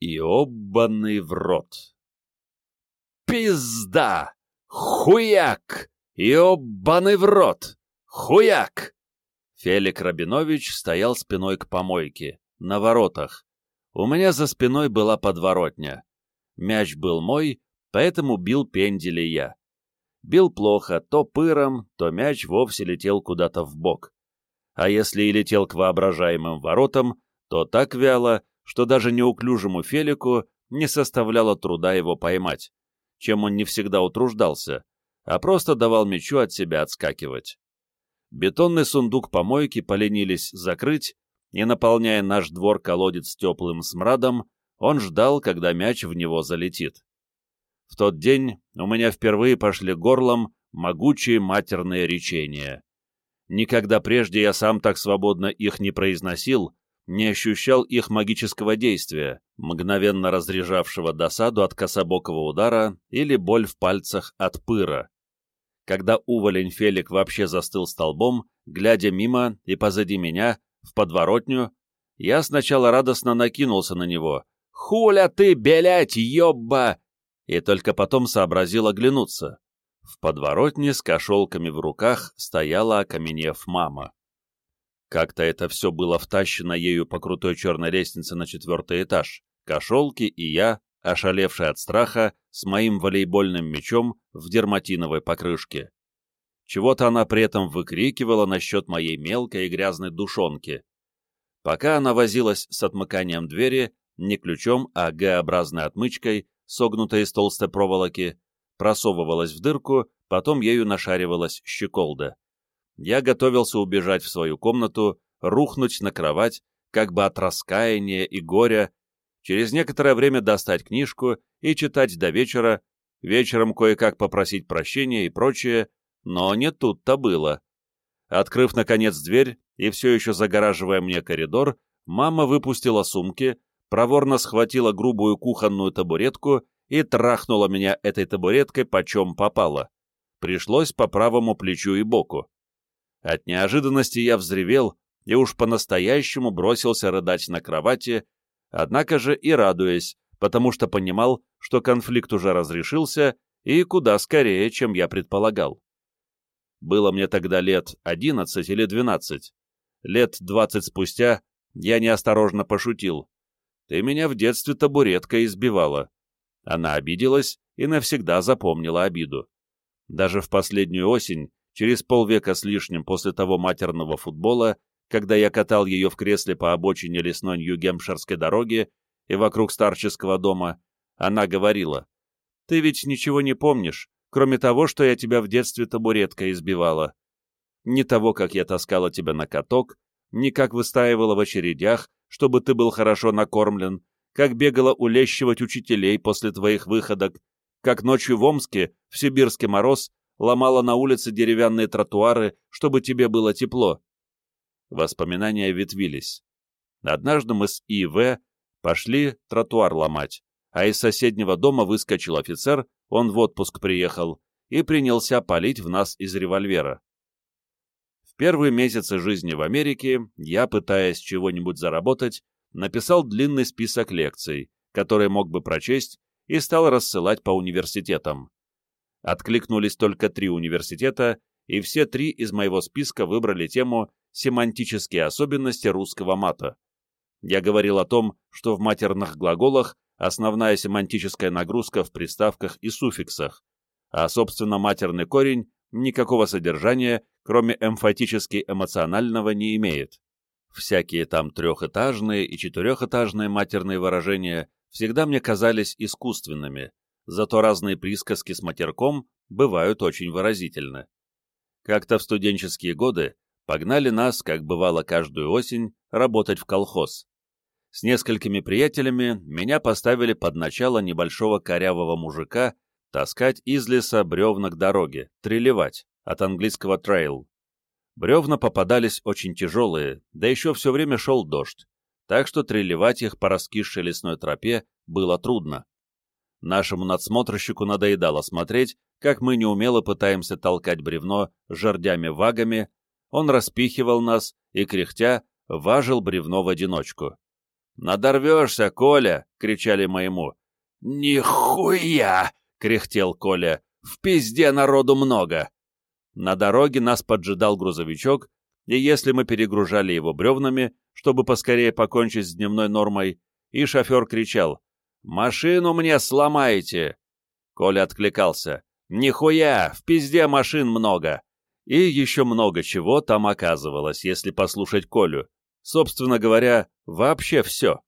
и обанный в рот. Пизда! Хуяк! И обанный в рот! Хуяк! Фелик Рабинович стоял спиной к помойке, на воротах. У меня за спиной была подворотня. Мяч был мой, поэтому бил пендели я. Бил плохо, то пыром, то мяч вовсе летел куда-то в бок. А если и летел к воображаемым воротам, то так вяло, что даже неуклюжему Фелику не составляло труда его поймать, чем он не всегда утруждался, а просто давал мячу от себя отскакивать. Бетонный сундук помойки поленились закрыть, и, наполняя наш двор-колодец теплым смрадом, он ждал, когда мяч в него залетит. В тот день у меня впервые пошли горлом могучие матерные речения. Никогда прежде я сам так свободно их не произносил, не ощущал их магического действия, мгновенно разряжавшего досаду от кособокого удара или боль в пальцах от пыра. Когда уволень Фелик вообще застыл столбом, глядя мимо и позади меня, в подворотню, я сначала радостно накинулся на него. «Хуля ты, белять, ёбба!» И только потом сообразил оглянуться. В подворотне с кошелками в руках стояла, окаменев мама. Как-то это все было втащено ею по крутой черной лестнице на четвертый этаж. Кошелки и я, ошалевший от страха, с моим волейбольным мячом в дерматиновой покрышке. Чего-то она при этом выкрикивала насчет моей мелкой и грязной душонки. Пока она возилась с отмыканием двери, не ключом, а Г-образной отмычкой, согнутой из толстой проволоки, просовывалась в дырку, потом ею нашаривалась щеколда. Я готовился убежать в свою комнату, рухнуть на кровать, как бы от раскаяния и горя, через некоторое время достать книжку и читать до вечера, вечером кое-как попросить прощения и прочее, но не тут-то было. Открыв, наконец, дверь и все еще загораживая мне коридор, мама выпустила сумки, проворно схватила грубую кухонную табуретку и трахнула меня этой табуреткой почем попало. Пришлось по правому плечу и боку. От неожиданности я взревел и уж по-настоящему бросился рыдать на кровати, однако же и радуясь, потому что понимал, что конфликт уже разрешился и куда скорее, чем я предполагал. Было мне тогда лет одиннадцать или двенадцать. Лет двадцать спустя я неосторожно пошутил. Ты меня в детстве табуреткой избивала. Она обиделась и навсегда запомнила обиду. Даже в последнюю осень, через полвека с лишним после того матерного футбола, когда я катал ее в кресле по обочине лесной Нью-Гемпширской дороги и вокруг старческого дома, она говорила, «Ты ведь ничего не помнишь, кроме того, что я тебя в детстве табуреткой избивала. Ни того, как я таскала тебя на каток, ни как выстаивала в очередях, чтобы ты был хорошо накормлен, как бегала улещивать учителей после твоих выходок, как ночью в Омске, в сибирский мороз, ломала на улице деревянные тротуары, чтобы тебе было тепло. Воспоминания ветвились. Однажды мы с И.В. пошли тротуар ломать, а из соседнего дома выскочил офицер, он в отпуск приехал, и принялся палить в нас из револьвера. В первые месяцы жизни в Америке я, пытаясь чего-нибудь заработать, написал длинный список лекций, которые мог бы прочесть, и стал рассылать по университетам. Откликнулись только три университета, и все три из моего списка выбрали тему «Семантические особенности русского мата». Я говорил о том, что в матерных глаголах основная семантическая нагрузка в приставках и суффиксах, а, собственно, матерный корень никакого содержания, кроме эмфатически-эмоционального, не имеет. Всякие там трехэтажные и четырехэтажные матерные выражения всегда мне казались искусственными, зато разные присказки с матерком бывают очень выразительны. Как-то в студенческие годы погнали нас, как бывало каждую осень, работать в колхоз. С несколькими приятелями меня поставили под начало небольшого корявого мужика таскать из леса бревна к дороге, трелевать, от английского trail. Бревна попадались очень тяжелые, да еще все время шел дождь, так что трелевать их по раскисшей лесной тропе было трудно. Нашему надсмотрщику надоедало смотреть, как мы неумело пытаемся толкать бревно жердями-вагами, он распихивал нас и, кряхтя, важил бревно в одиночку. «Надорвешься, Коля!» — кричали мы ему. «Нихуя!» — кряхтел Коля. «В пизде народу много!» На дороге нас поджидал грузовичок, и если мы перегружали его бревнами, чтобы поскорее покончить с дневной нормой, и шофер кричал «Машину мне сломаете!» Коля откликался «Нихуя! В пизде машин много!» И еще много чего там оказывалось, если послушать Колю. Собственно говоря, вообще все.